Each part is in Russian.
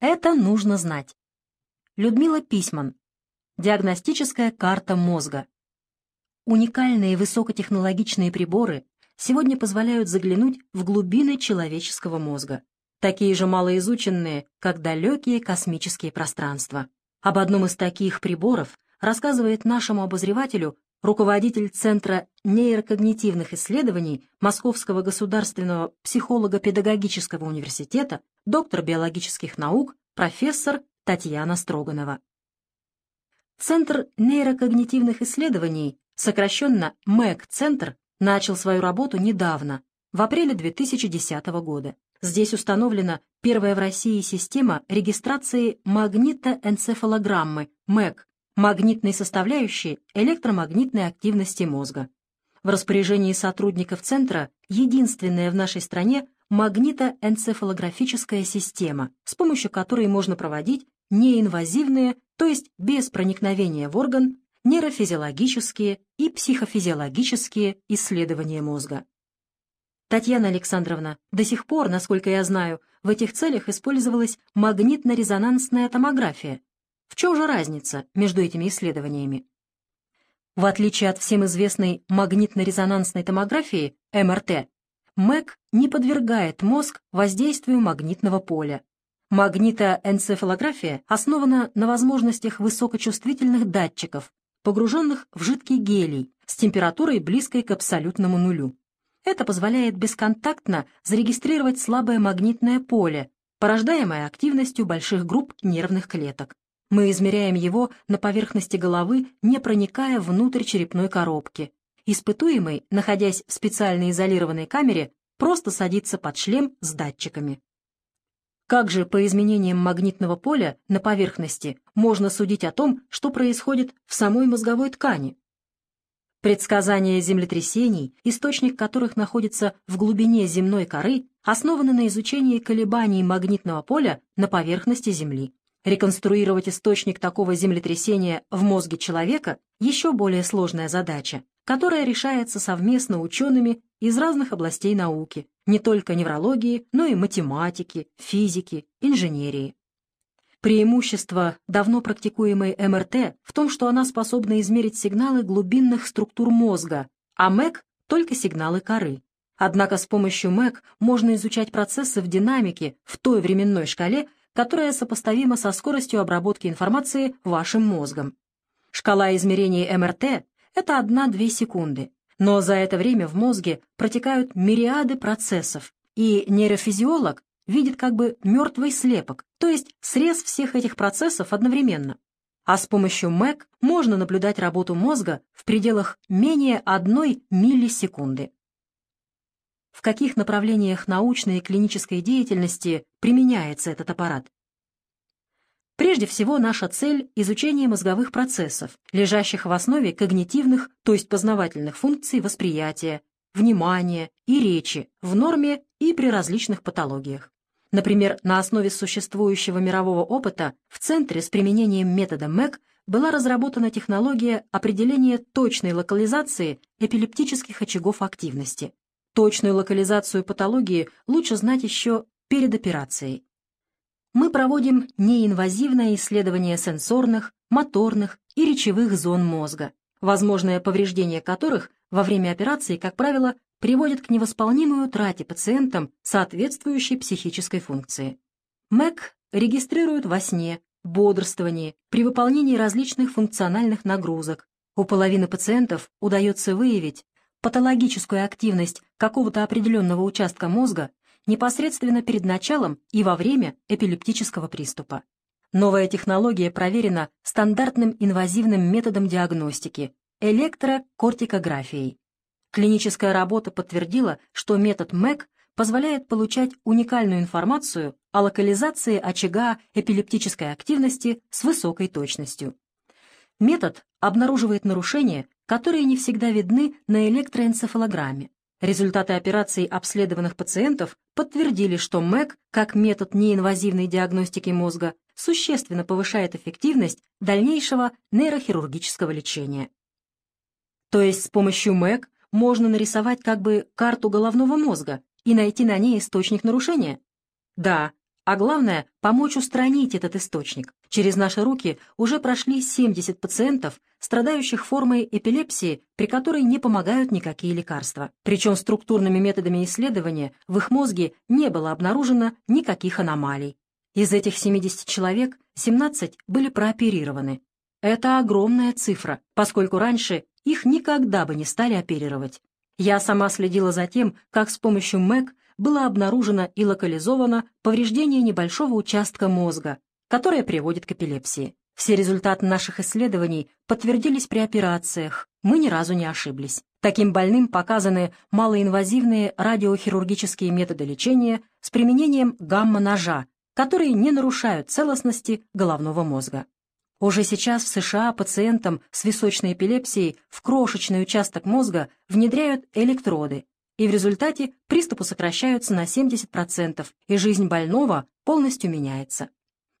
Это нужно знать. Людмила Письман. Диагностическая карта мозга. Уникальные высокотехнологичные приборы сегодня позволяют заглянуть в глубины человеческого мозга, такие же малоизученные, как далекие космические пространства. Об одном из таких приборов рассказывает нашему обозревателю руководитель Центра нейрокогнитивных исследований Московского государственного психолого-педагогического университета, доктор биологических наук, профессор Татьяна Строганова. Центр нейрокогнитивных исследований, сокращенно МЭК-центр, начал свою работу недавно, в апреле 2010 года. Здесь установлена первая в России система регистрации магнитоэнцефалограммы МЭК, магнитной составляющей электромагнитной активности мозга. В распоряжении сотрудников Центра единственная в нашей стране магнитоэнцефалографическая система, с помощью которой можно проводить неинвазивные, то есть без проникновения в орган, нейрофизиологические и психофизиологические исследования мозга. Татьяна Александровна, до сих пор, насколько я знаю, в этих целях использовалась магнитно-резонансная томография. В чем же разница между этими исследованиями? В отличие от всем известной магнитно-резонансной томографии, МРТ, МЭК не подвергает мозг воздействию магнитного поля. Магнитоэнцефалография основана на возможностях высокочувствительных датчиков, погруженных в жидкий гелий с температурой близкой к абсолютному нулю. Это позволяет бесконтактно зарегистрировать слабое магнитное поле, порождаемое активностью больших групп нервных клеток. Мы измеряем его на поверхности головы, не проникая внутрь черепной коробки. Испытуемый, находясь в специально изолированной камере, просто садится под шлем с датчиками. Как же по изменениям магнитного поля на поверхности можно судить о том, что происходит в самой мозговой ткани? Предсказания землетрясений, источник которых находится в глубине земной коры, основаны на изучении колебаний магнитного поля на поверхности Земли. Реконструировать источник такого землетрясения в мозге человека – еще более сложная задача, которая решается совместно учеными из разных областей науки, не только неврологии, но и математики, физики, инженерии. Преимущество давно практикуемой МРТ в том, что она способна измерить сигналы глубинных структур мозга, а МЭК — только сигналы коры. Однако с помощью МЭК можно изучать процессы в динамике в той временной шкале, которая сопоставима со скоростью обработки информации вашим мозгом. Шкала измерений МРТ — это 1-2 секунды, но за это время в мозге протекают мириады процессов, и нейрофизиолог видит как бы мертвый слепок, то есть срез всех этих процессов одновременно. А с помощью МЭК можно наблюдать работу мозга в пределах менее одной миллисекунды. В каких направлениях научной и клинической деятельности применяется этот аппарат? Прежде всего, наша цель – изучение мозговых процессов, лежащих в основе когнитивных, то есть познавательных функций восприятия, внимания и речи в норме и при различных патологиях. Например, на основе существующего мирового опыта в Центре с применением метода МЭК была разработана технология определения точной локализации эпилептических очагов активности. Точную локализацию патологии лучше знать еще перед операцией. Мы проводим неинвазивное исследование сенсорных, моторных и речевых зон мозга, возможное повреждение которых во время операции, как правило, приводит к невосполнимой утрате пациентам соответствующей психической функции. МЭК регистрирует во сне, бодрствовании, при выполнении различных функциональных нагрузок. У половины пациентов удается выявить патологическую активность какого-то определенного участка мозга непосредственно перед началом и во время эпилептического приступа. Новая технология проверена стандартным инвазивным методом диагностики – электрокортикографией. Клиническая работа подтвердила, что метод МЭК позволяет получать уникальную информацию о локализации очага эпилептической активности с высокой точностью. Метод обнаруживает нарушения, которые не всегда видны на электроэнцефалограмме. Результаты операций обследованных пациентов подтвердили, что МЭК, как метод неинвазивной диагностики мозга, существенно повышает эффективность дальнейшего нейрохирургического лечения. То есть с помощью МЭК можно нарисовать как бы карту головного мозга и найти на ней источник нарушения? Да, а главное – помочь устранить этот источник. Через наши руки уже прошли 70 пациентов, страдающих формой эпилепсии, при которой не помогают никакие лекарства. Причем структурными методами исследования в их мозге не было обнаружено никаких аномалий. Из этих 70 человек 17 были прооперированы. Это огромная цифра, поскольку раньше их никогда бы не стали оперировать. Я сама следила за тем, как с помощью МЭК было обнаружено и локализовано повреждение небольшого участка мозга, которое приводит к эпилепсии. Все результаты наших исследований подтвердились при операциях, мы ни разу не ошиблись. Таким больным показаны малоинвазивные радиохирургические методы лечения с применением гамма-ножа, которые не нарушают целостности головного мозга. Уже сейчас в США пациентам с височной эпилепсией в крошечный участок мозга внедряют электроды, и в результате приступы сокращаются на 70%, и жизнь больного полностью меняется.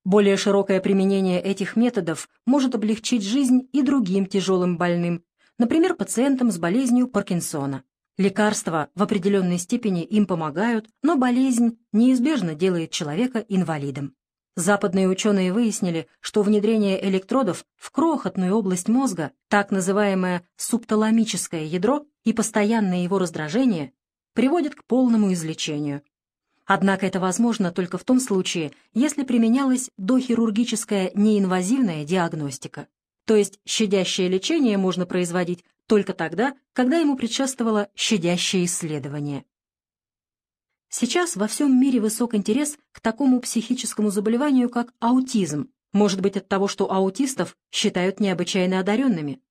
Более широкое применение этих методов может облегчить жизнь и другим тяжелым больным, например, пациентам с болезнью Паркинсона. Лекарства в определенной степени им помогают, но болезнь неизбежно делает человека инвалидом. Западные ученые выяснили, что внедрение электродов в крохотную область мозга, так называемое субталамическое ядро и постоянное его раздражение, приводит к полному излечению. Однако это возможно только в том случае, если применялась дохирургическая неинвазивная диагностика. То есть щадящее лечение можно производить только тогда, когда ему предшествовало щадящее исследование. Сейчас во всем мире высок интерес к такому психическому заболеванию, как аутизм, может быть от того, что аутистов считают необычайно одаренными.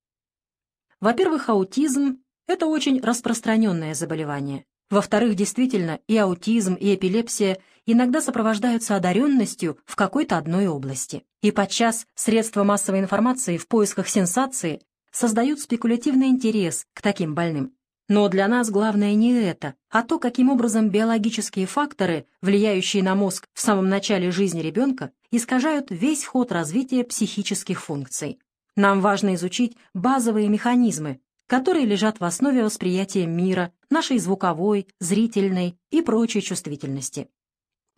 Во-первых, аутизм – это очень распространенное заболевание. Во-вторых, действительно, и аутизм, и эпилепсия иногда сопровождаются одаренностью в какой-то одной области. И подчас средства массовой информации в поисках сенсации создают спекулятивный интерес к таким больным. Но для нас главное не это, а то, каким образом биологические факторы, влияющие на мозг в самом начале жизни ребенка, искажают весь ход развития психических функций. Нам важно изучить базовые механизмы, которые лежат в основе восприятия мира, нашей звуковой, зрительной и прочей чувствительности.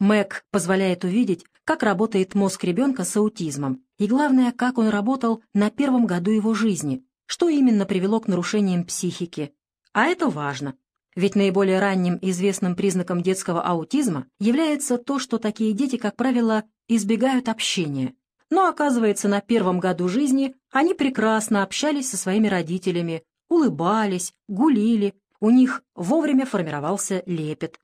МЭК позволяет увидеть, как работает мозг ребенка с аутизмом, и главное, как он работал на первом году его жизни, что именно привело к нарушениям психики, а это важно, ведь наиболее ранним известным признаком детского аутизма является то, что такие дети, как правило, избегают общения. Но оказывается, на первом году жизни они прекрасно общались со своими родителями, улыбались, гулили, у них вовремя формировался лепет.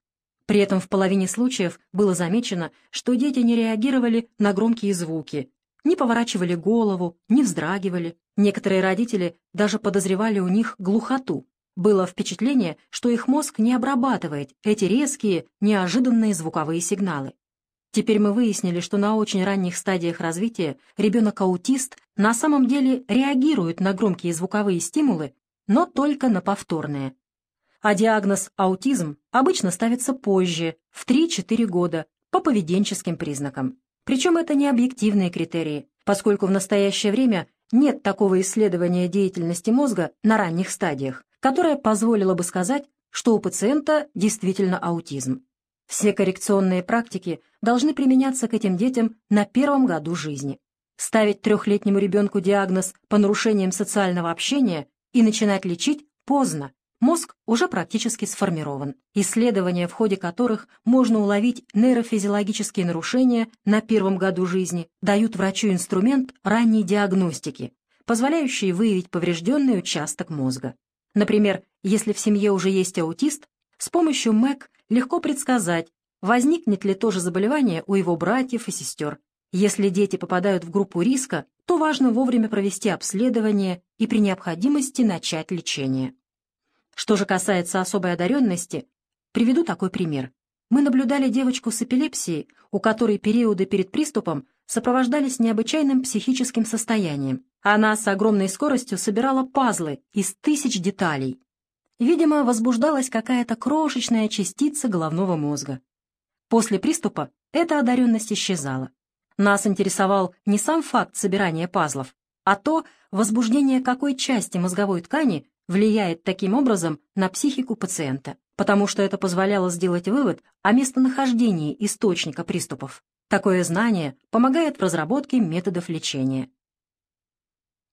При этом в половине случаев было замечено, что дети не реагировали на громкие звуки, не поворачивали голову, не вздрагивали. Некоторые родители даже подозревали у них глухоту, было впечатление, что их мозг не обрабатывает эти резкие, неожиданные звуковые сигналы. Теперь мы выяснили, что на очень ранних стадиях развития ребенок-аутист на самом деле реагирует на громкие звуковые стимулы, но только на повторные. А диагноз аутизм обычно ставится позже, в 3-4 года, по поведенческим признакам. Причем это не объективные критерии, поскольку в настоящее время нет такого исследования деятельности мозга на ранних стадиях которая позволила бы сказать, что у пациента действительно аутизм. Все коррекционные практики должны применяться к этим детям на первом году жизни. Ставить трехлетнему ребенку диагноз по нарушениям социального общения и начинать лечить поздно. Мозг уже практически сформирован. Исследования, в ходе которых можно уловить нейрофизиологические нарушения на первом году жизни, дают врачу инструмент ранней диагностики, позволяющий выявить поврежденный участок мозга. Например, если в семье уже есть аутист, с помощью МЭК легко предсказать, возникнет ли то же заболевание у его братьев и сестер. Если дети попадают в группу риска, то важно вовремя провести обследование и при необходимости начать лечение. Что же касается особой одаренности, приведу такой пример. Мы наблюдали девочку с эпилепсией, у которой периоды перед приступом сопровождались необычайным психическим состоянием. Она с огромной скоростью собирала пазлы из тысяч деталей. Видимо, возбуждалась какая-то крошечная частица головного мозга. После приступа эта одаренность исчезала. Нас интересовал не сам факт собирания пазлов, а то, возбуждение какой части мозговой ткани влияет таким образом на психику пациента. потому что это позволяло сделать вывод о местонахождении источника приступов. Такое знание помогает в разработке методов лечения.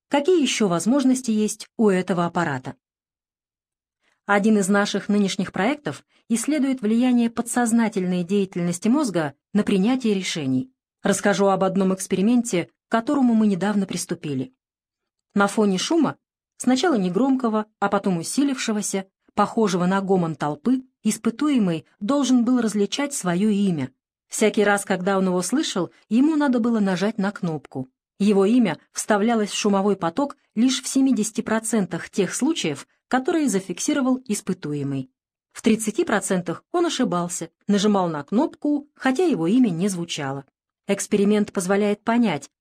Какие еще возможности есть у этого аппарата? Один из наших нынешних проектов исследует влияние подсознательной деятельности мозга на принятие решений. Расскажу об одном эксперименте, к которому мы недавно приступили. На фоне шума, сначала негромкого, а потом усилившегося, похожего на гомон толпы, испытуемый должен был различать свое имя. Всякий раз, когда он его слышал, ему надо было нажать на кнопку. Его имя вставлялось в шумовой поток лишь в 70% тех случаев, которые зафиксировал испытуемый. В 30% он ошибался, нажимал на кнопку, хотя его имя не звучало. Эксперимент позволяет понять,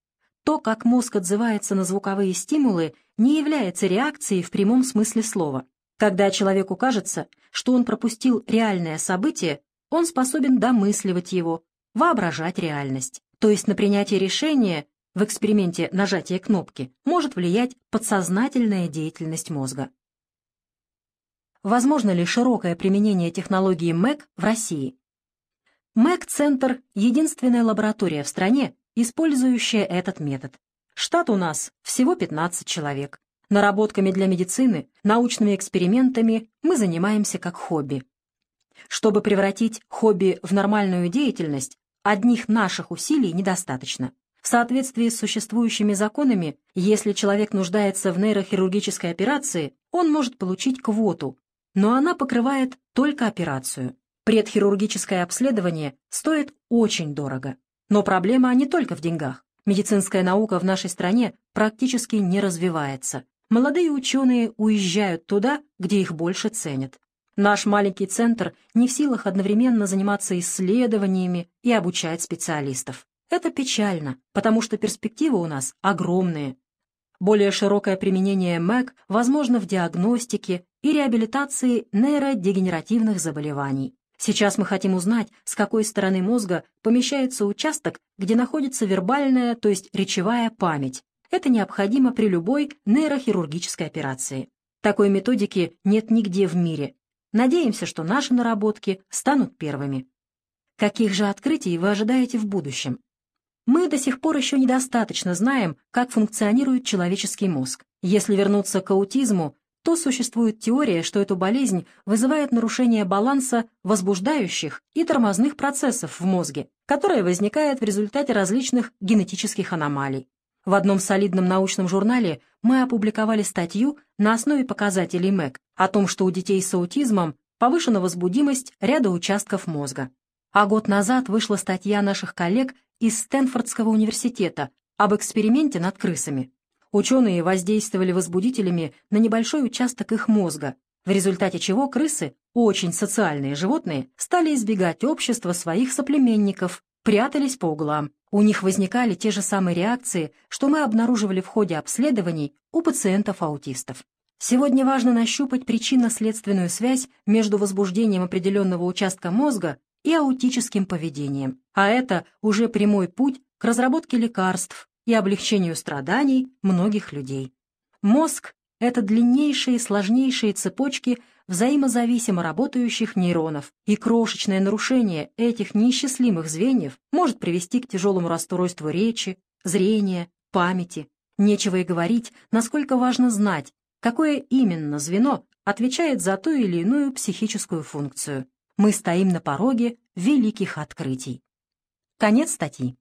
то, как мозг отзывается на звуковые стимулы, не является реакцией в прямом смысле слова. Когда человеку кажется, что он пропустил реальное событие, он способен домысливать его, воображать реальность. То есть на принятие решения в эксперименте нажатия кнопки может влиять подсознательная деятельность мозга. Возможно ли широкое применение технологии МЭК в России? МЭК-центр – единственная лаборатория в стране, использующая этот метод. Штат у нас всего 15 человек. Наработками для медицины, научными экспериментами мы занимаемся как хобби. Чтобы превратить хобби в нормальную деятельность, одних наших усилий недостаточно. В соответствии с существующими законами, если человек нуждается в нейрохирургической операции, он может получить квоту, но она покрывает только операцию. Предхирургическое обследование стоит очень дорого. Но проблема не только в деньгах. Медицинская наука в нашей стране практически не развивается. Молодые ученые уезжают туда, где их больше ценят. Наш маленький центр не в силах одновременно заниматься исследованиями и обучать специалистов. Это печально, потому что перспективы у нас огромные. Более широкое применение МЭК возможно в диагностике и реабилитации нейродегенеративных заболеваний. Сейчас мы хотим узнать, с какой стороны мозга помещается участок, где находится вербальная, то есть речевая память. Это необходимо при любой нейрохирургической операции. Такой методики нет нигде в мире. Надеемся, что наши наработки станут первыми. Каких же открытий вы ожидаете в будущем? Мы до сих пор еще недостаточно знаем, как функционирует человеческий мозг. Если вернуться к аутизму, то существует теория, что эту болезнь вызывает нарушение баланса возбуждающих и тормозных процессов в мозге, которое возникает в результате различных генетических аномалий. В одном солидном научном журнале мы опубликовали статью на основе показателей МЭК о том, что у детей с аутизмом повышена возбудимость ряда участков мозга. А год назад вышла статья наших коллег из Стэнфордского университета об эксперименте над крысами. Ученые воздействовали возбудителями на небольшой участок их мозга, в результате чего крысы, очень социальные животные, стали избегать общества своих соплеменников, прятались по углам. У них возникали те же самые реакции, что мы обнаруживали в ходе обследований у пациентов-аутистов. Сегодня важно нащупать причинно-следственную связь между возбуждением определенного участка мозга и аутическим поведением, а это уже прямой путь к разработке лекарств и облегчению страданий многих людей. Мозг — это длиннейшие и сложнейшие цепочки взаимозависимо работающих нейронов, и крошечное нарушение этих неисчислимых звеньев может привести к тяжелому расстройству речи, зрения, памяти. Нечего и говорить, насколько важно знать, какое именно звено отвечает за ту или иную психическую функцию. Мы стоим на пороге великих открытий. Конец статьи.